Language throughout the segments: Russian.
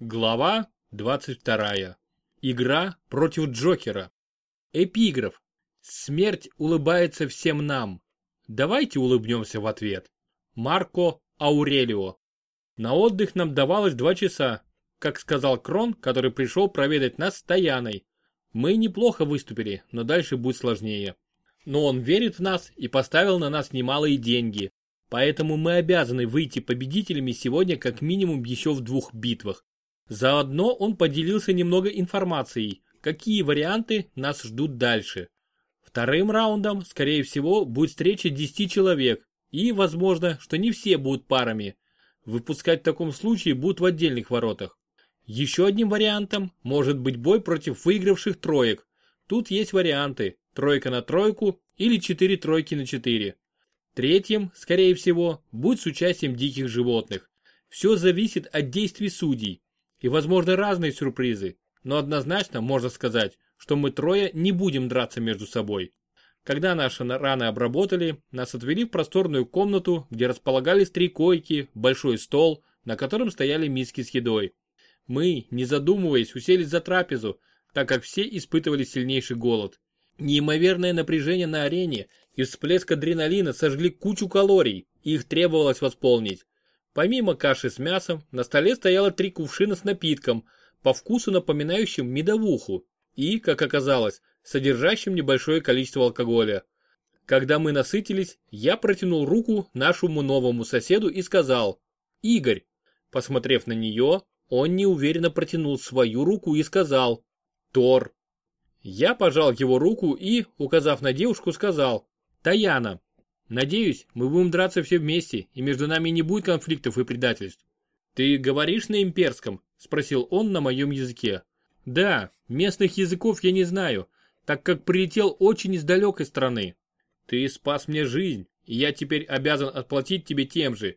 Глава 22. Игра против Джокера. Эпиграф. Смерть улыбается всем нам. Давайте улыбнемся в ответ. Марко Аурелио. На отдых нам давалось два часа, как сказал Крон, который пришел проведать нас с Таяной. Мы неплохо выступили, но дальше будет сложнее. Но он верит в нас и поставил на нас немалые деньги. Поэтому мы обязаны выйти победителями сегодня как минимум еще в двух битвах. Заодно он поделился немного информацией, какие варианты нас ждут дальше. Вторым раундом, скорее всего, будет встреча 10 человек, и, возможно, что не все будут парами. Выпускать в таком случае будут в отдельных воротах. Еще одним вариантом может быть бой против выигравших троек. Тут есть варианты, тройка на тройку или четыре тройки на четыре. Третьим, скорее всего, будет с участием диких животных. Все зависит от действий судей, и возможны разные сюрпризы, но однозначно можно сказать, что мы трое не будем драться между собой. Когда наши раны обработали, нас отвели в просторную комнату, где располагались три койки, большой стол, на котором стояли миски с едой. Мы, не задумываясь, уселись за трапезу, так как все испытывали сильнейший голод. Неимоверное напряжение на арене и всплеск адреналина сожгли кучу калорий, и их требовалось восполнить. Помимо каши с мясом, на столе стояло три кувшина с напитком, по вкусу напоминающим медовуху и, как оказалось, содержащим небольшое количество алкоголя. Когда мы насытились, я протянул руку нашему новому соседу и сказал «Игорь». Посмотрев на нее, он неуверенно протянул свою руку и сказал «Тор». Я пожал его руку и, указав на девушку, сказал «Таяна». Надеюсь, мы будем драться все вместе, и между нами не будет конфликтов и предательств. Ты говоришь на имперском? Спросил он на моем языке. Да, местных языков я не знаю, так как прилетел очень из далекой страны. Ты спас мне жизнь, и я теперь обязан отплатить тебе тем же.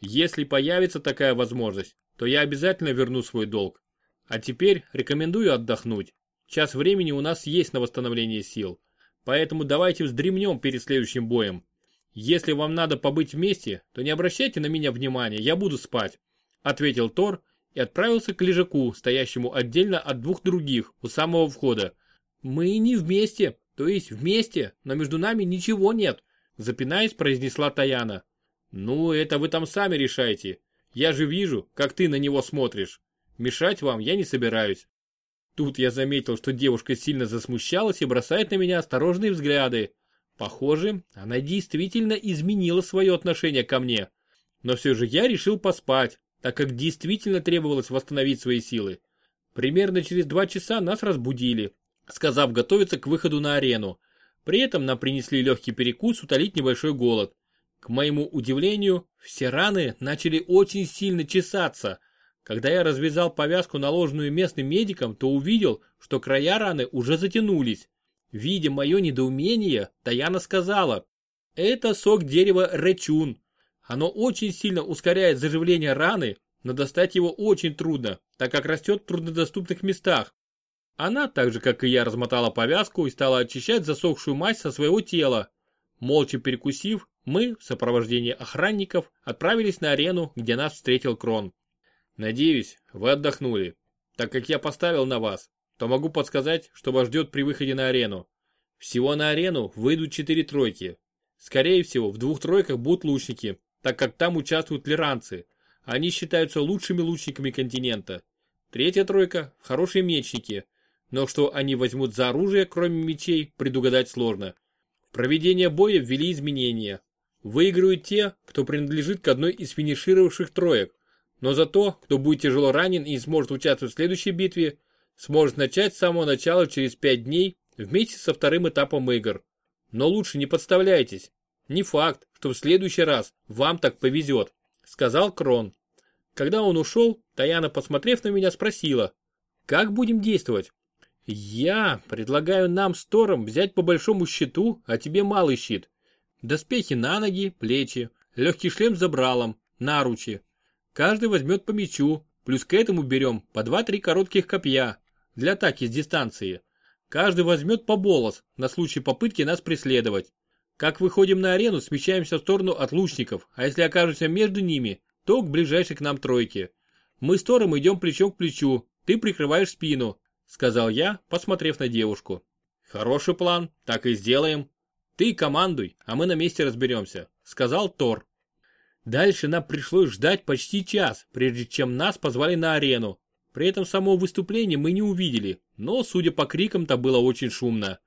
Если появится такая возможность, то я обязательно верну свой долг. А теперь рекомендую отдохнуть. Час времени у нас есть на восстановление сил. Поэтому давайте вздремнем перед следующим боем. «Если вам надо побыть вместе, то не обращайте на меня внимания, я буду спать», ответил Тор и отправился к лежаку, стоящему отдельно от двух других, у самого входа. «Мы не вместе, то есть вместе, но между нами ничего нет», запинаясь, произнесла Таяна. «Ну, это вы там сами решайте. Я же вижу, как ты на него смотришь. Мешать вам я не собираюсь». Тут я заметил, что девушка сильно засмущалась и бросает на меня осторожные взгляды. Похоже, она действительно изменила свое отношение ко мне. Но все же я решил поспать, так как действительно требовалось восстановить свои силы. Примерно через два часа нас разбудили, сказав готовиться к выходу на арену. При этом нам принесли легкий перекус утолить небольшой голод. К моему удивлению, все раны начали очень сильно чесаться. Когда я развязал повязку, наложенную местным медиком, то увидел, что края раны уже затянулись. Видя мое недоумение, Таяна сказала, это сок дерева речун. Оно очень сильно ускоряет заживление раны, но достать его очень трудно, так как растет в труднодоступных местах. Она, так же как и я, размотала повязку и стала очищать засохшую мазь со своего тела. Молча перекусив, мы, в сопровождении охранников, отправились на арену, где нас встретил Крон. Надеюсь, вы отдохнули, так как я поставил на вас то могу подсказать, что вас ждет при выходе на арену. Всего на арену выйдут четыре тройки. Скорее всего, в двух тройках будут лучники, так как там участвуют лиранцы. Они считаются лучшими лучниками континента. Третья тройка – хорошие мечники, но что они возьмут за оружие, кроме мечей, предугадать сложно. Проведение боя ввели изменения. Выиграют те, кто принадлежит к одной из финишировавших троек, но за то, кто будет тяжело ранен и сможет участвовать в следующей битве, сможет начать с самого начала через 5 дней вместе со вторым этапом игр. Но лучше не подставляйтесь. Не факт, что в следующий раз вам так повезет, сказал Крон. Когда он ушел, Таяна, посмотрев на меня, спросила, как будем действовать? Я предлагаю нам с Тором взять по большому щиту, а тебе малый щит. Доспехи на ноги, плечи, легкий шлем с забралом, наручи. Каждый возьмет по мечу, плюс к этому берем по 2-3 коротких копья, для атаки с дистанции. Каждый возьмет по болос на случай попытки нас преследовать. Как выходим на арену, смещаемся в сторону от лучников, а если окажемся между ними, то к ближайшей к нам тройке. Мы с Тором идем плечом к плечу, ты прикрываешь спину, сказал я, посмотрев на девушку. Хороший план, так и сделаем. Ты командуй, а мы на месте разберемся, сказал Тор. Дальше нам пришлось ждать почти час, прежде чем нас позвали на арену. При этом самого выступления мы не увидели, но, судя по крикам-то было очень шумно.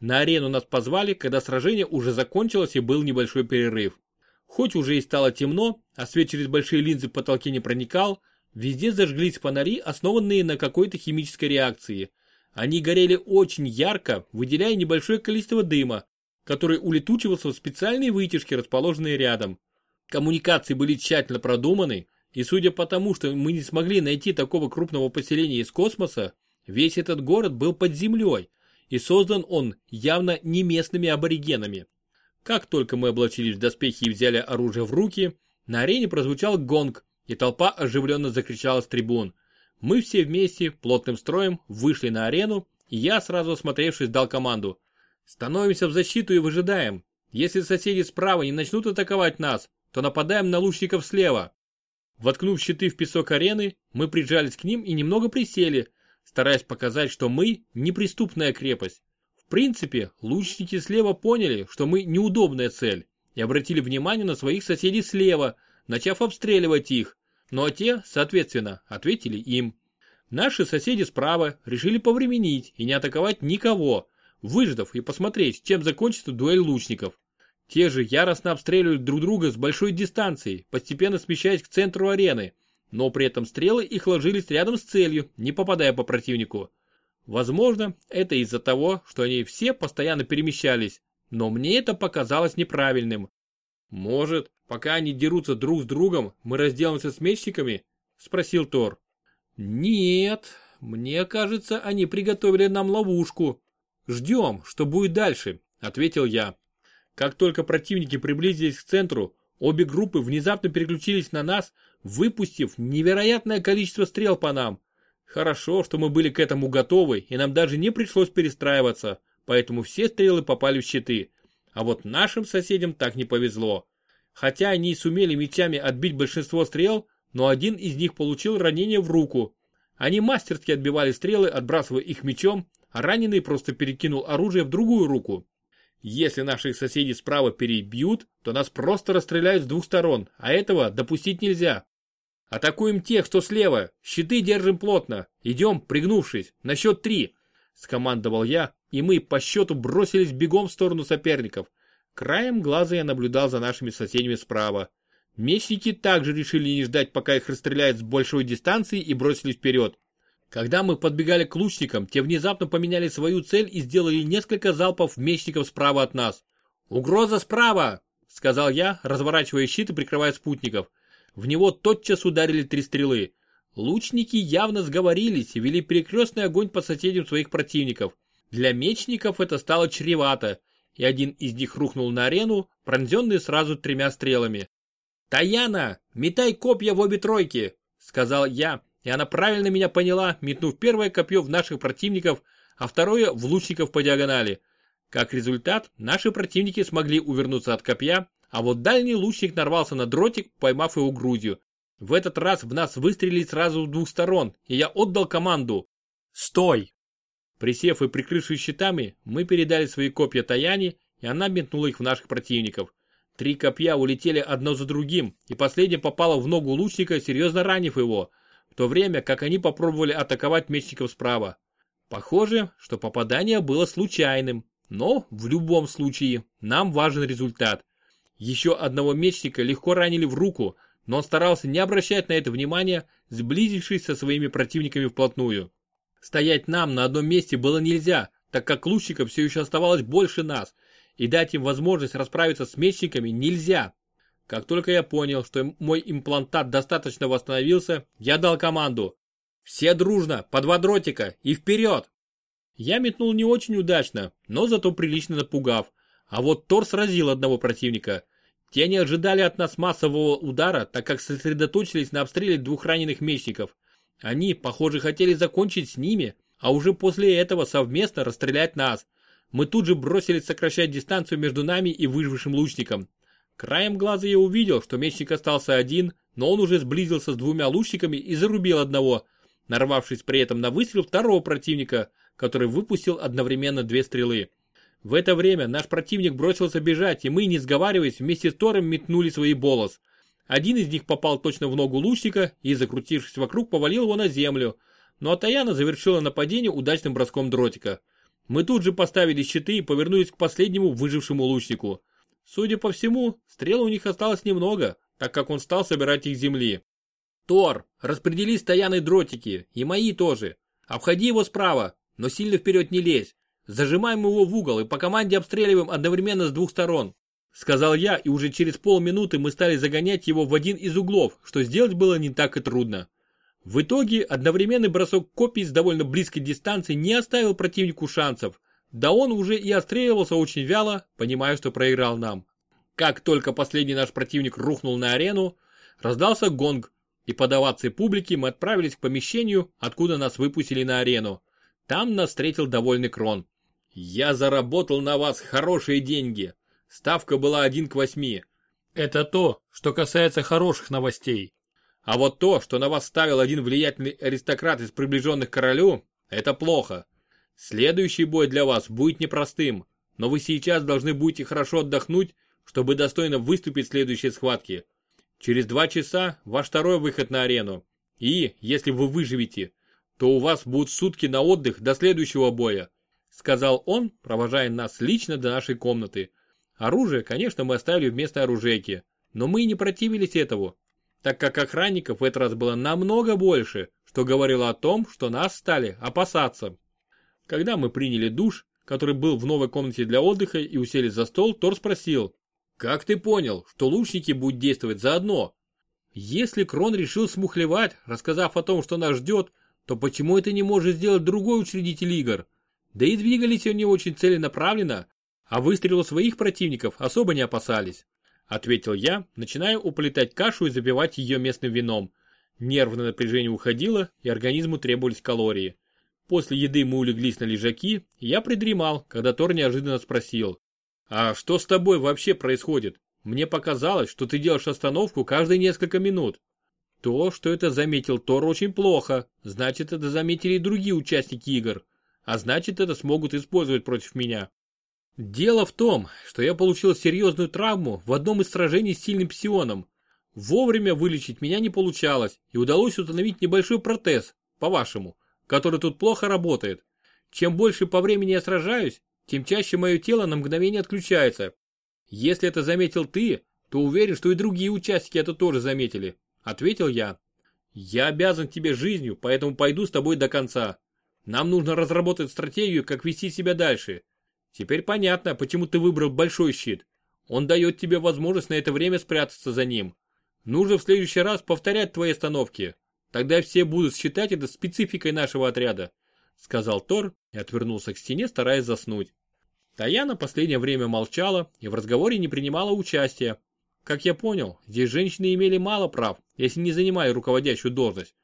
На арену нас позвали, когда сражение уже закончилось и был небольшой перерыв. Хоть уже и стало темно, а свет через большие линзы в потолке не проникал, везде зажглись фонари, основанные на какой-то химической реакции. Они горели очень ярко, выделяя небольшое количество дыма, который улетучивался в специальные вытяжки, расположенные рядом. Коммуникации были тщательно продуманы, и судя по тому, что мы не смогли найти такого крупного поселения из космоса, весь этот город был под землей, и создан он явно не местными аборигенами. Как только мы облачились в доспехи и взяли оружие в руки, на арене прозвучал гонг, и толпа оживленно закричала с трибун. Мы все вместе, плотным строем, вышли на арену, и я, сразу осмотревшись, дал команду. Становимся в защиту и выжидаем. Если соседи справа не начнут атаковать нас, то нападаем на лучников слева. Воткнув щиты в песок арены, мы прижались к ним и немного присели, стараясь показать, что мы неприступная крепость. В принципе, лучники слева поняли, что мы неудобная цель, и обратили внимание на своих соседей слева, начав обстреливать их, но те, соответственно, ответили им. Наши соседи справа решили повременить и не атаковать никого, выждав и посмотреть, чем закончится дуэль лучников. Те же яростно обстреливают друг друга с большой дистанции, постепенно смещаясь к центру арены, но при этом стрелы их ложились рядом с целью, не попадая по противнику. Возможно, это из-за того, что они все постоянно перемещались, но мне это показалось неправильным. Может, пока они дерутся друг с другом, мы разделаемся с мечниками? Спросил Тор. Нет, мне кажется, они приготовили нам ловушку. Ждем, что будет дальше, ответил я. Как только противники приблизились к центру, обе группы внезапно переключились на нас, выпустив невероятное количество стрел по нам. Хорошо, что мы были к этому готовы, и нам даже не пришлось перестраиваться, поэтому все стрелы попали в щиты. А вот нашим соседям так не повезло. Хотя они и сумели мечами отбить большинство стрел, но один из них получил ранение в руку. Они мастерски отбивали стрелы, отбрасывая их мечом, а раненый просто перекинул оружие в другую руку. Если наших соседей справа перебьют, то нас просто расстреляют с двух сторон, а этого допустить нельзя. Атакуем тех, что слева. Щиты держим плотно. Идем, пригнувшись. На счет три. Скомандовал я, и мы по счету бросились бегом в сторону соперников. Краем глаза я наблюдал за нашими соседями справа. Мечники также решили не ждать, пока их расстреляют с большой дистанции и бросились вперед. Когда мы подбегали к лучникам, те внезапно поменяли свою цель и сделали несколько залпов мечников справа от нас. «Угроза справа!» — сказал я, разворачивая щит и прикрывая спутников. В него тотчас ударили три стрелы. Лучники явно сговорились и вели перекрестный огонь по соседям своих противников. Для мечников это стало чревато, и один из них рухнул на арену, пронзенный сразу тремя стрелами. «Таяна, метай копья в обе тройки!» — сказал я, и она правильно меня поняла, метнув первое копье в наших противников, а второе в лучников по диагонали. Как результат, наши противники смогли увернуться от копья, а вот дальний лучник нарвался на дротик, поймав его грудью. В этот раз в нас выстрелили сразу с двух сторон, и я отдал команду «Стой!». Присев и прикрывшись щитами, мы передали свои копья Таяне, и она метнула их в наших противников. Три копья улетели одно за другим, и последнее попало в ногу лучника, серьезно ранив его, то время как они попробовали атаковать мечников справа. Похоже, что попадание было случайным, но в любом случае нам важен результат. Еще одного мечника легко ранили в руку, но он старался не обращать на это внимания, сблизившись со своими противниками вплотную. Стоять нам на одном месте было нельзя, так как лучников все еще оставалось больше нас, и дать им возможность расправиться с мечниками нельзя. Как только я понял, что мой имплантат достаточно восстановился, я дал команду. Все дружно, по два дротика и вперед! Я метнул не очень удачно, но зато прилично напугав, а вот Тор сразил одного противника. Те не ожидали от нас массового удара, так как сосредоточились на обстреле двух раненых мечников. Они, похоже, хотели закончить с ними, а уже после этого совместно расстрелять нас. Мы тут же бросились сокращать дистанцию между нами и выжившим лучником. Краем глаза я увидел, что мечник остался один, но он уже сблизился с двумя лучниками и зарубил одного, нарвавшись при этом на выстрел второго противника, который выпустил одновременно две стрелы. В это время наш противник бросился бежать, и мы, не сговариваясь, вместе с Тором метнули свои болос. Один из них попал точно в ногу лучника и, закрутившись вокруг, повалил его на землю. Но Атаяна завершила нападение удачным броском дротика. Мы тут же поставили щиты и повернулись к последнему выжившему лучнику. Судя по всему, стрел у них осталось немного, так как он стал собирать их земли. Тор, распредели стояны дротики, и мои тоже. Обходи его справа, но сильно вперед не лезь. Зажимаем его в угол и по команде обстреливаем одновременно с двух сторон. Сказал я, и уже через полминуты мы стали загонять его в один из углов, что сделать было не так и трудно. В итоге одновременный бросок копий с довольно близкой дистанции не оставил противнику шансов, да он уже и отстреливался очень вяло, понимая, что проиграл нам. Как только последний наш противник рухнул на арену, раздался гонг, и под овацией публики мы отправились к помещению, откуда нас выпустили на арену. Там нас встретил довольный Крон. «Я заработал на вас хорошие деньги. Ставка была один к восьми. Это то, что касается хороших новостей. А вот то, что на вас ставил один влиятельный аристократ из приближенных королю, это плохо. Следующий бой для вас будет непростым, но вы сейчас должны будете хорошо отдохнуть, чтобы достойно выступить в следующей схватке. Через два часа ваш второй выход на арену. И, если вы выживете, то у вас будут сутки на отдых до следующего боя», сказал он, провожая нас лично до нашей комнаты. Оружие, конечно, мы оставили вместо оружейки, но мы и не противились этому, так как охранников в этот раз было намного больше, что говорило о том, что нас стали опасаться. Когда мы приняли душ, который был в новой комнате для отдыха и усели за стол, Тор спросил, «Как ты понял, что лучники будут действовать заодно?» Если Крон решил смухлевать, рассказав о том, что нас ждет, то почему это не может сделать другой учредитель игр? Да и двигались они очень целенаправленно, а выстрелов своих противников особо не опасались. Ответил я, начиная уплетать кашу и запивать ее местным вином. Нервное напряжение уходило, и организму требовались калории. После еды мы улеглись на лежаки, и я придремал, когда Тор неожиданно спросил. «А что с тобой вообще происходит? Мне показалось, что ты делаешь остановку каждые несколько минут». То, что это заметил Тор, очень плохо. Значит, это заметили и другие участники игр. А значит, это смогут использовать против меня. Дело в том, что я получил серьезную травму в одном из сражений с сильным псионом. Вовремя вылечить меня не получалось, и удалось установить небольшой протез, по-вашему который тут плохо работает. Чем больше по времени я сражаюсь, тем чаще мое тело на мгновение отключается. Если это заметил ты, то уверен, что и другие участники это тоже заметили, ответил я. Я обязан тебе жизнью, поэтому пойду с тобой до конца. Нам нужно разработать стратегию, как вести себя дальше. Теперь понятно, почему ты выбрал большой щит. Он дает тебе возможность на это время спрятаться за ним. Нужно в следующий раз повторять твои остановки. Тогда все будут считать это спецификой нашего отряда», сказал Тор и отвернулся к стене, стараясь заснуть. Таяна последнее время молчала и в разговоре не принимала участия. Как я понял, здесь женщины имели мало прав, если не занимая руководящую должность.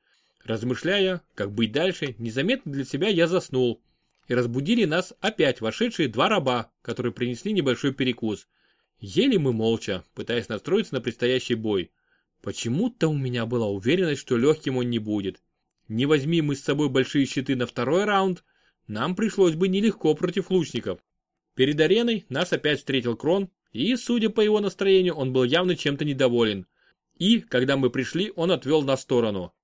Размышляя, как быть дальше, незаметно для себя я заснул. И разбудили нас опять вошедшие два раба, которые принесли небольшой перекус. Ели мы молча, пытаясь настроиться на предстоящий бой. Почему-то у меня была уверенность, что легким он не будет. Не возьми мы с собой большие щиты на второй раунд, нам пришлось бы нелегко против лучников. Перед ареной нас опять встретил Крон, и, судя по его настроению, он был явно чем-то недоволен. И, когда мы пришли, он отвел нас в сторону.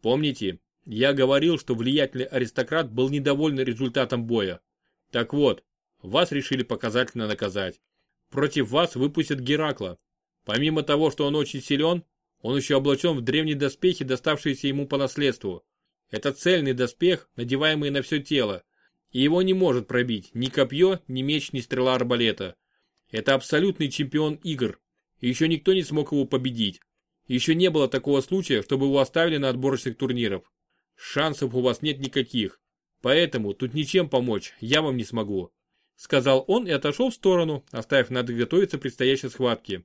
Помните, я говорил, что влиятельный аристократ был недоволен результатом боя. Так вот, вас решили показательно наказать. Против вас выпустят Геракла. Помимо того, что он очень силен, он еще облачен в древние доспехи, доставшиеся ему по наследству. Это цельный доспех, надеваемый на все тело, и его не может пробить ни копье, ни меч, ни стрела арбалета. Это абсолютный чемпион игр, и еще никто не смог его победить. Еще не было такого случая, чтобы его оставили на отборочных турниров. Шансов у вас нет никаких, поэтому тут ничем помочь я вам не смогу. Сказал он и отошел в сторону, оставив надо готовиться к предстоящей схватке.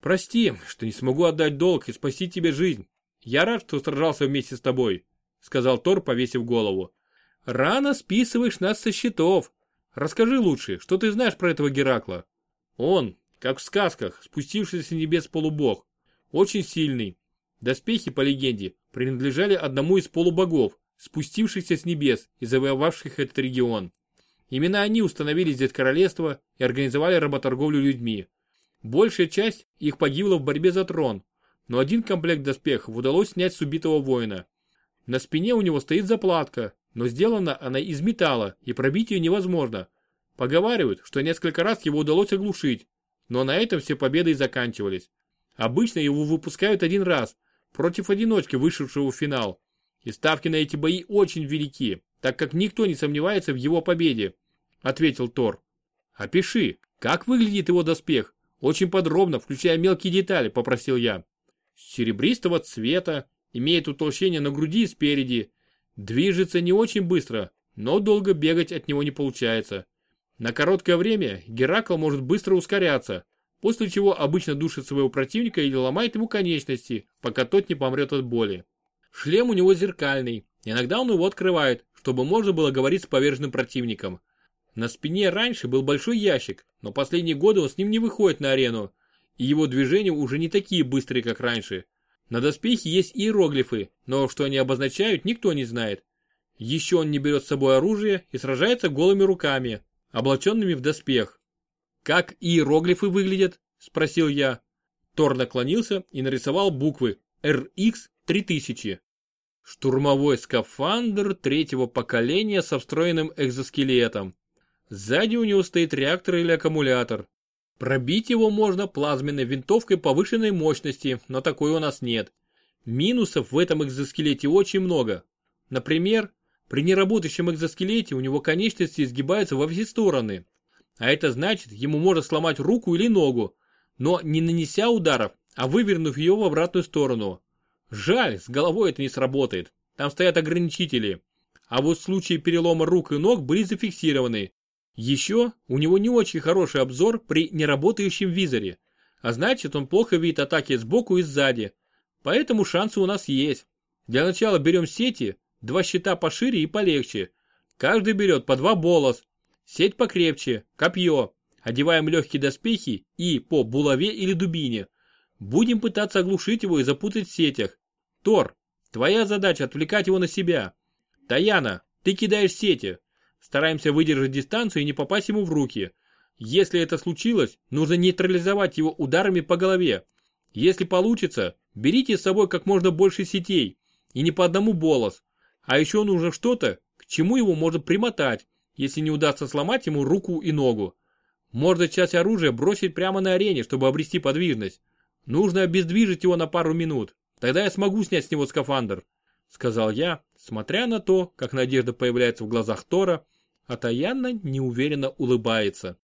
Прости, что не смогу отдать долг и спасти тебе жизнь. Я рад, что сражался вместе с тобой, сказал Тор, повесив голову. Рано списываешь нас со счетов. Расскажи лучше, что ты знаешь про этого Геракла? Он, как в сказках, спустившийся с небес полубог. Очень сильный. Доспехи, по легенде, принадлежали одному из полубогов, спустившихся с небес и завоевавших этот регион. Именно они установили здесь королевство и организовали работорговлю людьми. Большая часть их погибла в борьбе за трон, но один комплект доспехов удалось снять с убитого воина. На спине у него стоит заплатка, но сделана она из металла и пробить ее невозможно. Поговаривают, что несколько раз его удалось оглушить, но на этом все победы и заканчивались. Обычно его выпускают один раз, против одиночки, вышедшего в финал. И ставки на эти бои очень велики, так как никто не сомневается в его победе, ответил Тор. Опиши, как выглядит его доспех? Очень подробно, включая мелкие детали, попросил я. Серебристого цвета, имеет утолщение на груди и спереди. Движется не очень быстро, но долго бегать от него не получается. На короткое время Геракл может быстро ускоряться, после чего обычно душит своего противника или ломает ему конечности, пока тот не помрет от боли. Шлем у него зеркальный, иногда он его открывает, чтобы можно было говорить с поверженным противником. На спине раньше был большой ящик, но последние годы он с ним не выходит на арену, и его движения уже не такие быстрые, как раньше. На доспехе есть иероглифы, но что они обозначают, никто не знает. Еще он не берет с собой оружие и сражается голыми руками, облаченными в доспех. «Как иероглифы выглядят?» – спросил я. Тор наклонился и нарисовал буквы RX-3000. Штурмовой скафандр третьего поколения со встроенным экзоскелетом. Сзади у него стоит реактор или аккумулятор. Пробить его можно плазменной винтовкой повышенной мощности, но такой у нас нет. Минусов в этом экзоскелете очень много. Например, при неработающем экзоскелете у него конечности изгибаются во все стороны. А это значит, ему можно сломать руку или ногу, но не нанеся ударов, а вывернув ее в обратную сторону. Жаль, с головой это не сработает. Там стоят ограничители. А вот случаи перелома рук и ног были зафиксированы. Еще у него не очень хороший обзор при неработающем визоре. А значит, он плохо видит атаки сбоку и сзади. Поэтому шансы у нас есть. Для начала берем сети, два щита пошире и полегче. Каждый берет по два болос. Сеть покрепче, копье. Одеваем легкие доспехи и по булаве или дубине. Будем пытаться оглушить его и запутать в сетях. Тор, твоя задача отвлекать его на себя. Таяна, ты кидаешь сети. Стараемся выдержать дистанцию и не попасть ему в руки. Если это случилось, нужно нейтрализовать его ударами по голове. Если получится, берите с собой как можно больше сетей. И не по одному болос. А еще нужно что-то, к чему его можно примотать, если не удастся сломать ему руку и ногу. Можно часть оружия бросить прямо на арене, чтобы обрести подвижность. Нужно обездвижить его на пару минут. Тогда я смогу снять с него скафандр. Сказал я, смотря на то, как надежда появляется в глазах Тора, а Таянна неуверенно улыбается.